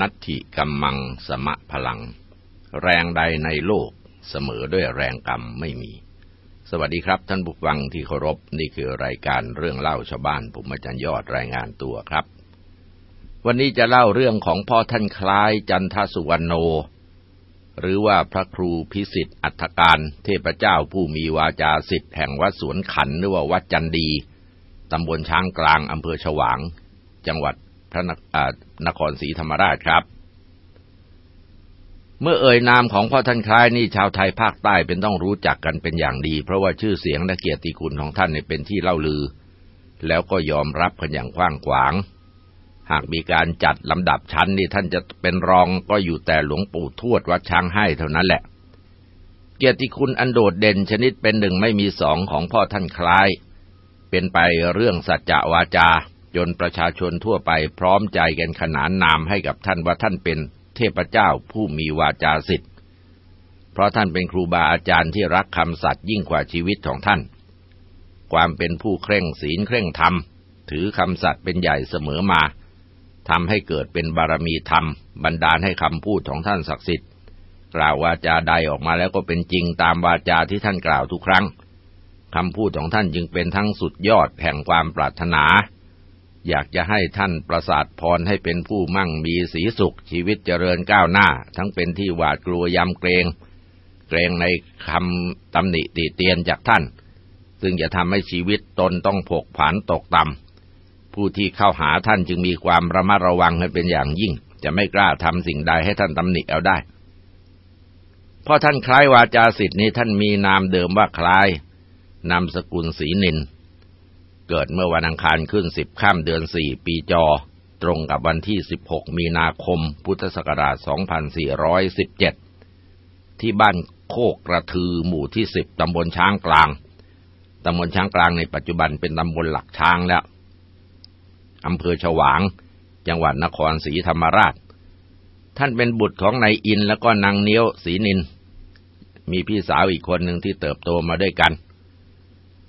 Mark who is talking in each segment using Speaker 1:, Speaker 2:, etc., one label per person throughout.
Speaker 1: นัตถิกัมมังสมะพลัง แรงใดในโลกเสมอด้วยแรงกรรมไม่มี สวัสดีครับท่านผู้ฟังที่เคารพนี่คือรายการเรื่องเล่าชาวบ้านผมอาจารย์ยอดรายงานตัวครับ วันนี้จะเล่าเรื่องของพ่อท่านคล้ายจันทสุวรรณโน หรือว่าพระครูพิสิทธิ์อัฏฐการ เทพเจ้าผู้มีวาจาสิทธิ์แห่งวัดสวนขันหรือว่าวัดจันดีตำบลช้างกลางอำเภอฉวาง จังหวัด พระนครศรีธรรมราชครับ เมื่อเอ่ยนามของพ่อท่านคล้ายนี่ชาวไทยภาคใต้เป็นต้องรู้จักกันเป็นอย่างดี เพราะว่าชื่อเสียงและเกียรติคุณของท่านเป็นที่เล่าลือ แล้วก็ยอมรับกันอย่างกว้างขวาง หากมีการจัดลำดับชั้นนี่ท่านจะเป็นรองก็อยู่แต่หลวงปู่ทวดวัดช้างให้เท่านั้นแหละ เกียรติคุณอันโดดเด่นชนิดเป็นหนึ่งไม่มีสองของพ่อท่านคล้าย เป็นไปเรื่องสัจจะวาจา จนประชาชนทั่วไปพร้อมใจกันขนานนามให้กับท่านว่าท่านเป็นเทพเจ้าผู้มีวาจาสิทธิ์ เพราะท่านเป็นครูบาอาจารย์ที่รักคำสัตย์ยิ่งกว่าชีวิตของท่าน ความเป็นผู้เคร่งศีลเคร่งธรรม ถือคำสัตย์เป็นใหญ่เสมอมาทำให้เกิดเป็นบารมีธรรม บันดาลให้คำพูดของท่านศักดิ์สิทธิ์กล่าววาจาใดออกมาแล้วก็เป็นจริงตามวาจาที่ท่านกล่าวทุกครั้งคำพูดของท่านจึงเป็นทั้งสุดยอดแห่งความปรารถนา อยากจะให้ท่านประสาทพรให้เป็นผู้มั่งมีสีสุขชีวิตเจริญก้าวหน้า ทั้งเป็นที่หวาดกลัวยำเกรง เกรงในคำตำหนิติเตียนจากท่าน ซึ่งจะทำให้ชีวิตตนต้องผกผันตกต่ำผู้ที่เข้าหาท่านจึงมีความระมัดระวังให้เป็นอย่างยิ่ง จะไม่กล้าทำสิ่งใดให้ท่านตำหนิเอาได้เพราะท่านคล้ายวาจาสิทธิ์นี้ท่านมีนามเดิมว่าคล้ายนามสกุลศรีนิน เกิดเมื่อวันอังคารขึ้นสิบข้ามเดือนสี่ปีจอ ตรงกับวันที่สิบหกมีนาคม พุทธศักราชสองพันสี่ร้อยสิบเจ็ดที่บ้านโคกกระทือหมู่ที่สิบตำบลช้างกลาง ตำบลช้างกลางในปัจจุบันเป็นตำบลหลักช้างแล้ว อำเภอฉวาง จังหวัดนครศรีธรรมราช ท่านเป็นบุตรของนายอินแล้วก็นางเนี้ยวศรีนิน มีพี่สาวอีกคนหนึ่งที่เติบโตมาด้วยกัน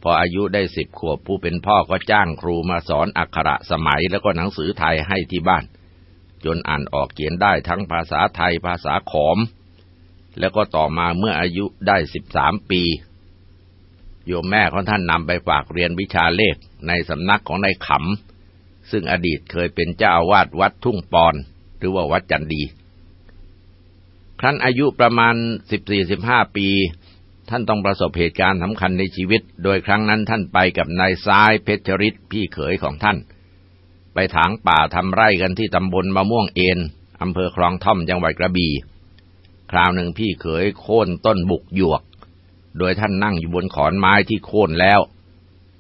Speaker 1: พออายุได้สิบขวบผู้เป็นพ่อก็จ้างครูมาสอนอักขระสมัยแล้วก็หนังสือไทยให้ที่บ้าน จนอ่านออกเขียนได้ทั้งภาษาไทยภาษาขอม แล้วก็ต่อมาเมื่ออายุได้สิบสามปี โยมแม่ของท่านนำไปฝากเรียนวิชาเลขในสำนักของนายขำ ซึ่งอดีตเคยเป็นเจ้าอาวาสวัดทุ่งปอน หรือว่าวัดจันดี ครั้นอายุประมาณสิบสี่สิบห้าปี ท่านต้องประสบเหตุการณ์สำคัญในชีวิต โดยครั้งนั้นท่านไปกับนายซ้ายเพชรริศพี่เขยของท่าน ไปถางป่าทำไร่กันที่ตำบลมะม่วงเอ็นอำเภอคลองท่อมจังหวัดกระบี่คราวหนึ่งพี่เขยโค่นต้นบุกหยวก โดยท่านนั่งอยู่บนขอนไม้ที่โค่นแล้ว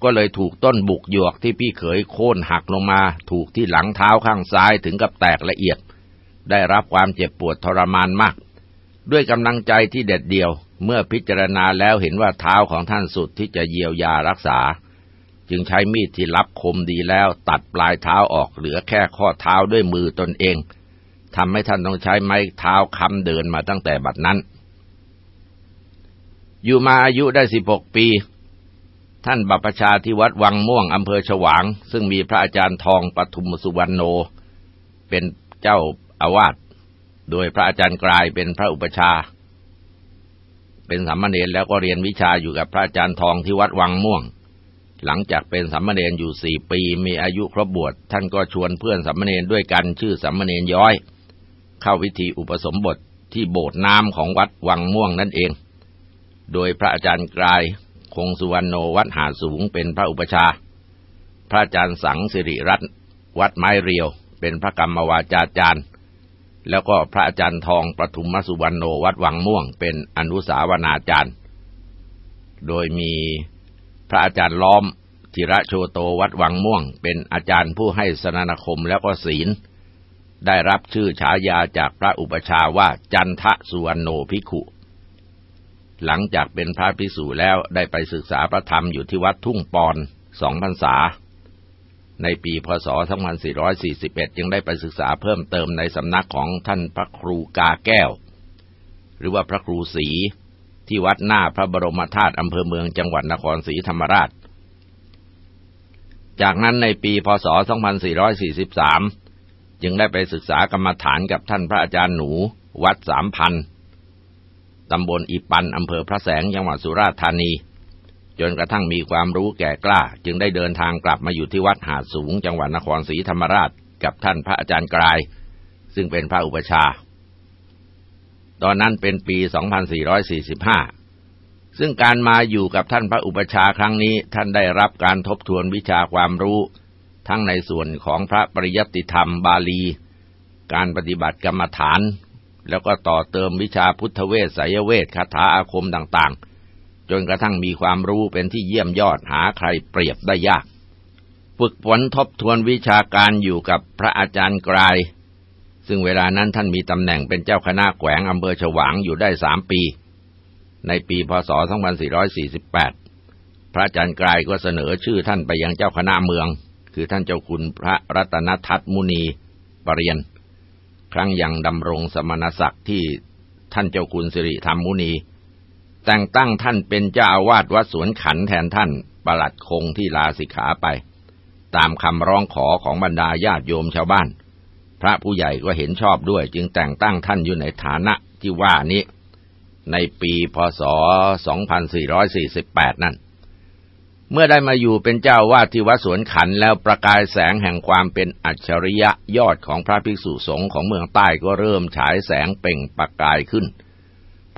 Speaker 1: ก็เลยถูกต้นบุกหยวกที่พี่เขยโค่นหักลงมา ถูกที่หลังเท้าข้างซ้ายถึงกับแตกละเอียด ได้รับความเจ็บปวดทรมานมาก ด้วยกำลังใจที่เด็ดเดี่ยว เมื่อพิจารณาแล้วเห็นว่าเท้าของท่านสุดที่จะเยียวยารักษา จึงใช้มีดที่รับคมดีแล้วตัดปลายเท้าออกเหลือแค่ข้อเท้าด้วยมือตนเองทำให้ท่านต้องใช้ไม้เท้าค้ำเดินมาตั้งแต่บัดนั้น อยู่มาอายุได้สิบหกปี ท่านบัพชาที่วัดวังม่วงอำเภอฉวาง ซึ่งมีพระอาจารย์ทองปทุมสุวรรณโน เป็นเจ้าอาวาสโดยพระอาจารย์กลายเป็นพระอุปชา เป็นสามเณรแล้วก็เรียนวิชาอยู่กับพระอาจารย์ทองที่วัดวังม่วง หลังจากเป็นสามเณรอยู่สี่ปีมีอายุครบบวชท่านก็ชวนเพื่อนสามเณรด้วยกันชื่อสามเณรย้อย เข้าวิธีอุปสมบทที่โบสถ์น้ำของวัดวังม่วงนั่นเอง โดยพระอาจารย์กลายคงสุวรรณโนวัดหาสูงเป็นพระอุปชา พระอาจารย์สังสิริรัตน์วัดไม้เรียว เป็นพระกรรมวาจาจารย์ แล้วก็พระอาจารย์ทองประทุมมสุวรรณโนวัดวังม่วง เป็นอนุสาวนาจารย์ โดยมีพระอาจารย์ล้อมธิระโชโตวัดวังม่วง เป็นอาจารย์ผู้ให้สนานคมแล้วก็ศีล ได้รับชื่อฉายาจากพระอุปชาว่าจันทะสุวรรณโนภิกขุ หลังจากเป็นพระภิกษุแล้วได้ไปศึกษาพระธรรมอยู่ที่วัดทุ่งปอนสองพรรษา ในปีพศ 2441จึงได้ไปศึกษาเพิ่มเติมในสำนักของท่านพระครูกาแก้ว หรือว่าพระครูศรีที่วัดหน้าพระบรมธาตุอำเภอเมืองจังหวัดนครศรีธรรมราช จากนั้นในปีพศ 2443 จึงได้ไปศึกษากรรมฐานกับท่านพระอาจารย์หนู วัดสามพันตำบลอีปันอำเภอพระแสงจังหวัดสุราษฎร์ธานี จนกระทั่งมีความรู้แก่กล้า จึงได้เดินทางกลับมาอยู่ที่วัดหาดสูง จังหวัดนครศรีธรรมราช กับท่านพระอาจารย์กลาย ซึ่งเป็นพระอุปชา ตอนนั้นเป็นปี 2445 ซึ่งการมาอยู่กับท่านพระอุปชาครั้งนี้ ท่านได้รับการทบทวนวิชาความรู้ ทั้งในส่วนของพระปริยัติธรรมบาลี การปฏิบัติกรรมฐาน แล้วก็ต่อเติมวิชาพุทธเวสไสยเวทคาถาอาคมต่างๆ จนกระทั่งมีความรู้เป็นที่เยี่ยมยอดหาใครเปรียบได้ยาก ฝึกฝนทบทวนวิชาการอยู่กับพระอาจารย์กลาย ซึ่งเวลานั้นท่านมีตำแหน่งเป็นเจ้าคณะแขวงอำเภอฉวางอยู่ได้สามปี ในปีพศ 2448 พระอาจารย์กลายก็เสนอชื่อท่านไปยังเจ้าคณะเมือง คือท่านเจ้าคุณพระรัตนทัตมุนีปรริยน ครั้งยังดำรงสมณศักดิ์ที่ท่านเจ้าคุณสิริธรรมมุนี แต่งตั้งท่านเป็นเจ้าอาวาสวัดสวนขันแทนท่านประหลัดคงที่ลาสิกขาไป ตามคำร้องขอของบรรดาญาติโยมชาวบ้าน พระผู้ใหญ่ก็เห็นชอบด้วย จึงแต่งตั้งท่านอยู่ในฐานะที่ว่านี้ ในปีพศ 2448 นั่น เมื่อได้มาอยู่เป็นเจ้าวาดที่วัดสวนขันแล้วประกายแสงแห่งความเป็นอัจฉริยะยอดของพระภิกษุสงฆ์ของเมืองใต้ก็เริ่มฉายแสงเป่งประกายขึ้น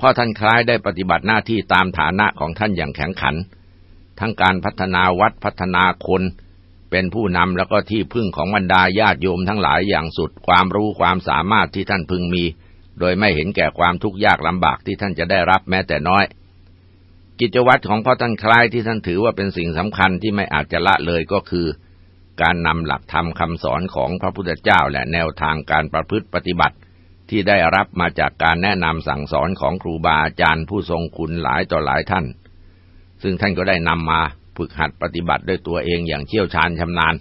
Speaker 1: พ่อท่านคล้ายได้ปฏิบัติหน้าที่ตามฐานะของท่านอย่างแข็งขัน ทั้งการพัฒนาวัดพัฒนาคน เป็นผู้นำแล้วก็ที่พึ่งของบรรดาญาติโยมทั้งหลายอย่างสุดความรู้ความสามารถที่ท่านพึงมี โดยไม่เห็นแก่ความทุกข์ยากลำบากที่ท่านจะได้รับแม้แต่น้อย กิจวัตรของพ่อท่านคล้ายที่ท่านถือว่าเป็นสิ่งสำคัญที่ไม่อาจจะละเลยก็คือ การนำหลักธรรมคำสอนของพระพุทธเจ้าและแนวทางการประพฤติปฏิบัติ ที่ได้รับมาจากการแนะนำสั่งสอนของครูบาอาจารย์ผู้ทรงคุณหลายต่อหลายท่าน ซึ่งท่านก็ได้นำมาฝึกหัดปฏิบัติด้วยตัวเองอย่างเชี่ยวชาญชำนาญ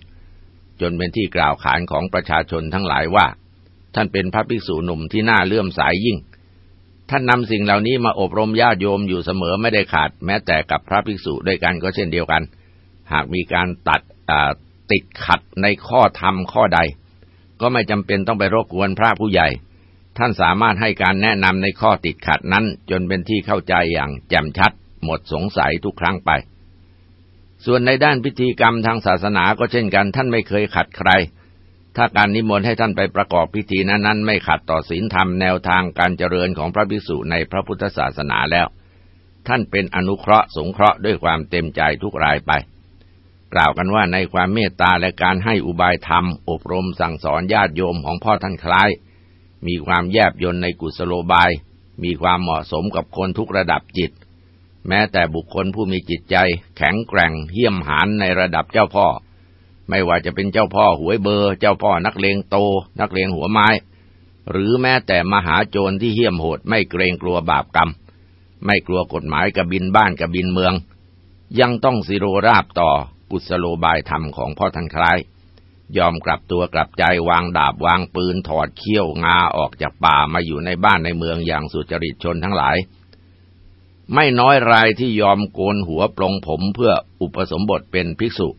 Speaker 1: จนเป็นที่กล่าวขานของประชาชนทั้งหลายว่า ท่านเป็นพระภิกษุหนุ่มที่น่าเลื่อมสายยิ่ง ท่านนำสิ่งเหล่านี้มาอบรมญาติโยมอยู่เสมอไม่ได้ขาด แม้แต่กับพระภิกษุด้วยกันก็เช่นเดียวกัน หากมีการตัดติดขัดในข้อธรรมข้อใด ก็ไม่จำเป็นต้องไปรบกวนพระผู้ใหญ่ ท่านสามารถให้การแนะนำในข้อติดขัดนั้น จนเป็นที่เข้าใจอย่างแจ่มชัด หมดสงสัยทุกครั้งไป ส่วนในด้านพิธีกรรมทางศาสนาก็เช่นกัน ท่านไม่เคยขัดใคร ถ้าการนิมนต์ให้ท่านไปประกอบพิธีนั้นๆไม่ขัดต่อศีลธรรมแนวทางการเจริญของพระภิกษุในพระพุทธศาสนาแล้ว ท่านเป็นอนุเคราะห์สงเคราะห์ด้วยความเต็มใจทุกรายไปกล่าวกันว่าในความเมตตาและการให้อุบายธรรม อบรมสั่งสอนญาติโยมของพ่อท่านคล้าย มีความแยบยนในกุศโลบาย มีความเหมาะสมกับคนทุกระดับจิต แม้แต่บุคคลผู้มีจิตใจ แข็งแกร่งเหี้ยมหานในระดับเจ้าพ่อ ไม่ว่าจะเป็นเจ้าพ่อหวยเบอร์ เจ้าพ่อนักเลงโต นักเลงหัวไม้ หรือแม้แต่มหาโจรที่เหี้ยมโหดไม่เกรงกลัวบาปกรรม ไม่กลัวกฎหมายกับบินบ้านกับบินเมือง ยังต้องสิโรราบต่อกุศโลบายธรรมของพ่อทันคล้าย ยอมกลับตัวกลับใจวางดาบวางปืนถอดเขี้ยวงาออกจากป่ามาอยู่ในบ้านในเมืองอย่างสุจริตชนทั้งหลาย ไม่น้อยรายที่ยอมโกนหัวปลงผมเพื่ออุปสมบทเป็นภิกษุ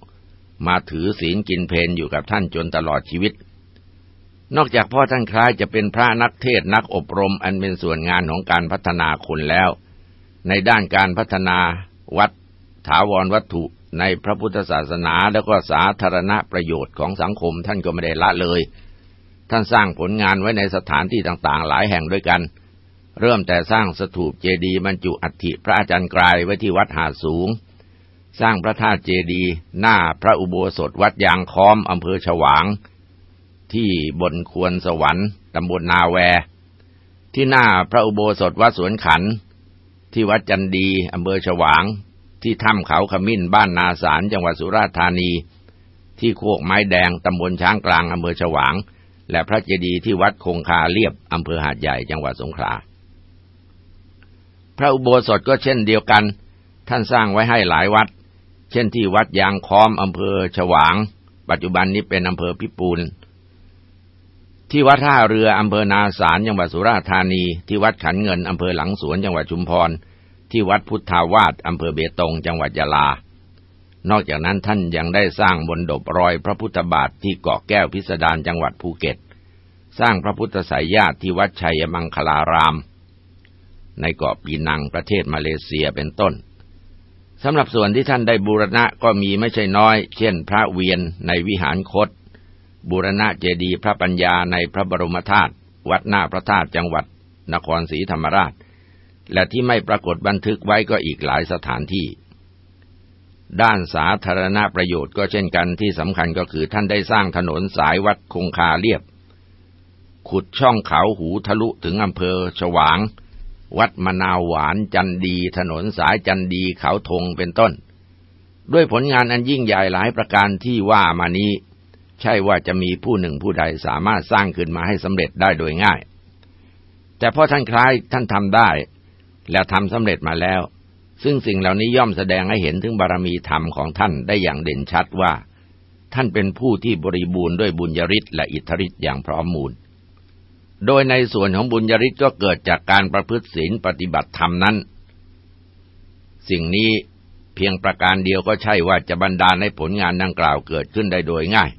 Speaker 1: มาถือศีลกินเพนอยู่กับท่านจนตลอดชีวิต นอกจากพ่อท่านคล้ายจะเป็นพระนักเทศนักอบรมอันเป็นส่วนงานของการพัฒนาคนแล้ว ในด้านการพัฒนาวัดถาวรวัตถุ ในพระพุทธศาสนาแล้วก็สาธารณประโยชน์ของสังคมท่านก็ไม่ได้ละเลย ท่านสร้างผลงานไว้ในสถานที่ต่างๆ หลายแห่งด้วยกัน เริ่มแต่สร้างสถูปเจดีย์บรรจุอัฐิพระอาจารย์กลายไว้ที่วัดหาสูง สร้างพระธาตุเจดีย์หน้าพระอุโบสถวัดยางค้อมอำเภอฉวาง ที่บนควรสวรรค์ตำบลนาแว ที่หน้าพระอุโบสถวัดสวนขันที่วัดจันดีอำเภอฉวาง ที่ถ้ำเขาขมิ้นบ้านนาสารจังหวัดสุราษฎร์ธานี ที่โคกไม้แดงตำบลช้างกลางอำเภอฉวาง และพระเจดีย์ที่วัดคงคาเรียบอำเภอหาดใหญ่จังหวัดสงขลาพระอุโบสถก็เช่นเดียวกัน ท่านสร้างไว้ให้หลายวัด เช่นที่วัดยางค้อมอำเภอฉวาง ปัจจุบันนี้เป็นอำเภอพิปูนที่วัดท่าเรืออำเภอนาสารจังหวัดสุราษฎร์ธานี ที่วัดขันเงินอำเภอหลังสวนจังหวัดชุมพร ที่วัดพุทธาวาสอำเภอเบตงจังหวัดยาลา นอกจากนั้นท่านยังได้สร้างบนดบรอยพระพุทธบาทที่เกาะแก้วพิสดารจังหวัดภูเก็ต สร้างพระพุทธสายญาติที่วัดชัยมังคลาราม ในเกาะปีนังประเทศมาเลเซียเป็นต้นสำหรับส่วนที่ท่านได้บูรณะก็มีไม่ใช่น้อย เช่น พระเวียนในวิหารคต บูรณะเจดีย์พระปัญญาในพระบรมธาตุวัดหน้าพระธาตุจังหวัด นครศรีธรรมราช และที่ไม่ปรากฏบันทึกไว้ก็อีกหลายสถานที่ ด้านสาธารณประโยชน์ก็เช่นกันที่สำคัญก็คือท่านได้สร้างถนนสายวัดคงคาเรียบ ขุดช่องเขาหูทะลุถึงอำเภอฉวาง วัดมะนาวหวานจันดี ถนนสายจันดีเขาทงเป็นต้น ด้วยผลงานอันยิ่งใหญ่หลายประการที่ว่ามานี้ ใช่ว่าจะมีผู้หนึ่งผู้ใดสามารถสร้างขึ้นมาให้สำเร็จได้โดยง่าย แต่พอท่านคล้ายท่านทำได้ และทำสำเร็จมาแล้ว ซึ่งสิ่งเหล่านี้ย่อมแสดงให้เห็นถึงบารมีธรรมของท่านได้อย่างเด่นชัดว่า ท่านเป็นผู้ที่บริบูรณ์ด้วยบุญญาริศและอิทธิฤทธิ์อย่างพร้อมมูล โดยในส่วนของบุญญาริศก็เกิดจากการประพฤติศีลปฏิบัติธรรมนั้น สิ่งนี้เพียงประการเดียวก็ใช่ว่าจะบรรดาในผลงานดังกล่าวเกิดขึ้นได้โดยง่าย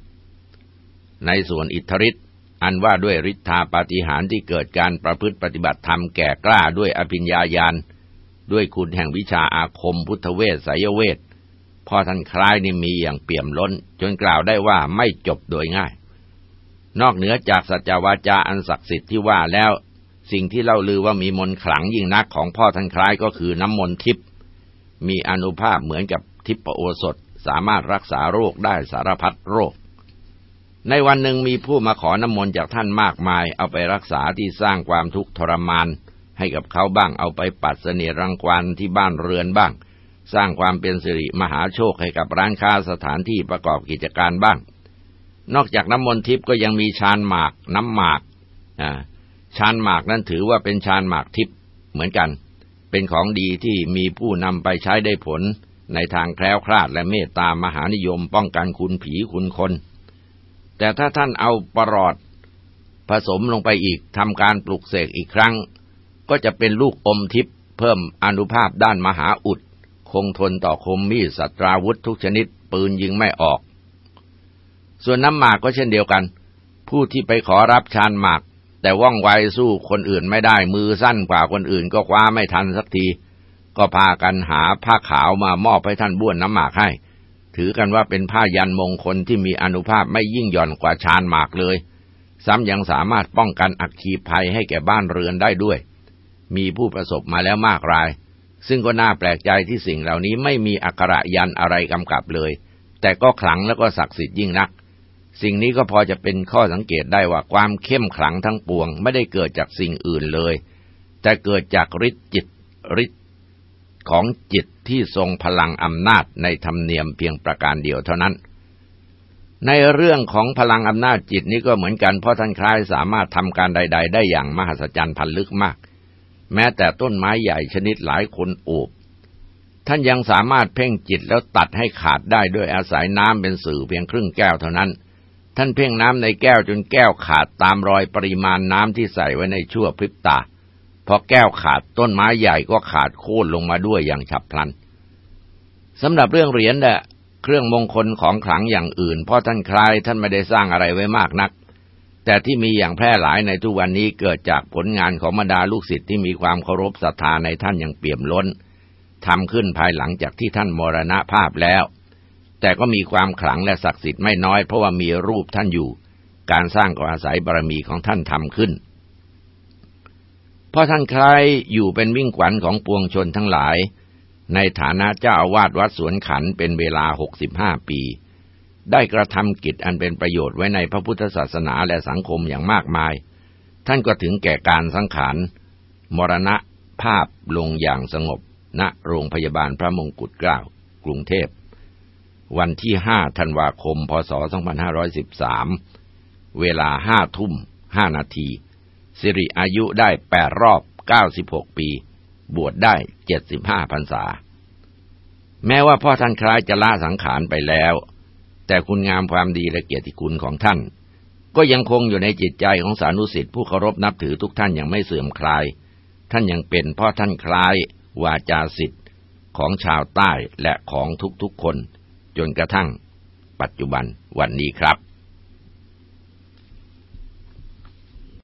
Speaker 1: ในส่วนอิทธิฤทธิ์ อันว่าด้วยฤทธาปาฏิหาริย์ที่เกิดการประพฤติปฏิบัติธรรมแก่กล้าด้วยอภิญญาญาณด้วยคุณแห่งวิชาอาคมพุทธเวสไสยเวทพ่อท่านคล้ายนี่มีอย่างเปี่ยมล้น จนกล่าวได้ว่าไม่จบโดยง่าย นอกเหนือจากสัจวาจาอันศักดิ์สิทธิ์ที่ว่าแล้ว สิ่งที่เล่าลือว่ามีมนขลังยิ่งนักของพ่อท่านคล้ายก็คือน้ำมนทิพย์มีอนุภาพเหมือนกับทิพโอสถสามารถรักษาโรคได้สารพัดโรค ในวันหนึ่งมีผู้มาขอน้ำมนต์จากท่านมากมาย เอาไปรักษาที่สร้างความทุกข์ทรมาน ให้กับเขาบ้างเอาไปปัดเสนียรังควานที่บ้านเรือนบ้าง สร้างความเป็นสิริมหาโชคให้กับร้านค้าสถานที่ประกอบกิจการบ้าง นอกจากน้ำมนต์ทิพย์ก็ยังมีชานหมาก น้ำหมากชานหมากนั้นถือว่าเป็นชานหมากทิพย์เหมือนกัน เป็นของดีที่มีผู้นำไปใช้ได้ผล ในทางแคล้วคลาดและเมตตามหานิยมป้องกันคุณผีคุณคน แต่ถ้าท่านเอาปรอดผสมลงไปอีกทำการปลุกเสกอีกครั้ง ก็จะเป็นลูกอมทิพย์เพิ่มอนุภาพด้านมหาอุด คงทนต่อคมมีดสัตราวุธทุกชนิดปืนยิงไม่ออก ส่วนน้ำหมากก็เช่นเดียวกัน ผู้ที่ไปขอรับชานหมาก แต่ว่องไวสู้คนอื่นไม่ได้มือสั้นกว่าคนอื่นก็คว้าไม่ทันสักที ก็พากันหาผ้าขาวมามอบให้ท่านบ้วนน้ำหมากให้ ถือกันว่าเป็นผ้ายันมงคลที่มีอนุภาพไม่ยิ่งหย่อนกว่าชานหมากเลย ซ้ำยังสามารถป้องกันอักขีภัยให้แก่บ้านเรือนได้ด้วย มีผู้ประสบมาแล้วมากราย ซึ่งก็น่าแปลกใจที่สิ่งเหล่านี้ไม่มีอักขระยันอะไรกำกับเลย แต่ก็ขลังแล้วก็ศักดิ์สิทธิ์ยิ่งนัก สิ่งนี้ก็พอจะเป็นข้อสังเกตได้ว่าความเข้มขลังทั้งปวง ไม่ได้เกิดจากสิ่งอื่นเลย แต่เกิดจากฤทธิ์จิตฤทธิ ของจิตที่ทรงพลังอำนาจในธรรมเนียมเพียงประการเดียวเท่านั้น ในเรื่องของพลังอำนาจจิตนี้ก็เหมือนกันเพราะท่านคล้ายสามารถทำการใด ๆ ได้อย่างมหัศจรรย์พันลึกมาก แม้แต่ต้นไม้ใหญ่ชนิดหลายคนโอบท่านยังสามารถเพ่งจิตแล้วตัดให้ขาดได้ด้วยอาศัยน้ำเป็นสื่อเพียงครึ่งแก้วเท่านั้น ท่านเพ่งน้ำในแก้วจนแก้วขาดตามรอยปริมาณน้ำที่ใส่ไว้ในชั่วพริบตา พอแก้วขาดต้นไม้ใหญ่ก็ขาดโค่นลงมาด้วยอย่างฉับพลันสำหรับเรื่องเหรียญเนี่ยเครื่องมงคลของขลังอย่างอื่นเพราะท่านคลายท่านไม่ได้สร้างอะไรไว้มากนัก แต่ที่มีอย่างแพร่หลายในทุกวันนี้เกิดจากผลงานของบรรดาลูกศิษย์ที่มีความเคารพศรัทธาในท่านอย่างเปี่ยมล้นทำขึ้นภายหลังจากที่ท่านมรณภาพแล้ว แต่ก็มีความขลังและศักดิ์สิทธิ์ไม่น้อยเพราะว่ามีรูปท่านอยู่ การสร้างก็อาศัยบารมีของท่านทำขึ้น เพราะท่านคล้ายอยู่เป็นวิ่งขวัญของปวงชนทั้งหลาย ในฐานะเจ้าอาวาสวัดสวนขันเป็นเวลาหกสิบห้าปี ได้กระทำกิจอันเป็นประโยชน์ไว้ในพระพุทธศาสนาและสังคมอย่างมากมาย ท่านก็ถึงแก่การสังขารมรณะภาพลงอย่างสงบณโรงพยาบาลพระมงกุฎเกล้ากรุงเทพ วันที่ห้าธันวาคม พศ 2513 เวลาห้าทุ่มห้านาที สิริอายุได้แปดรอบเก้าสิบหกปี บวชได้เจ็ดสิบห้าพรรษา แม้ว่าพ่อท่านคล้ายจะละสังขารไปแล้ว แต่คุณงามความดีและเกียรติคุณของท่าน ก็ยังคงอยู่ในจิตใจของสานุสิทธิ์ผู้เคารพนับถือทุกท่านอย่างไม่เสื่อมคลาย ท่านยังเป็นพ่อท่านคล้ายวาจาสิทธิ์ของชาวใต้และของทุกๆคน จนกระทั่ง ปัจจุบันวันนี้ครับ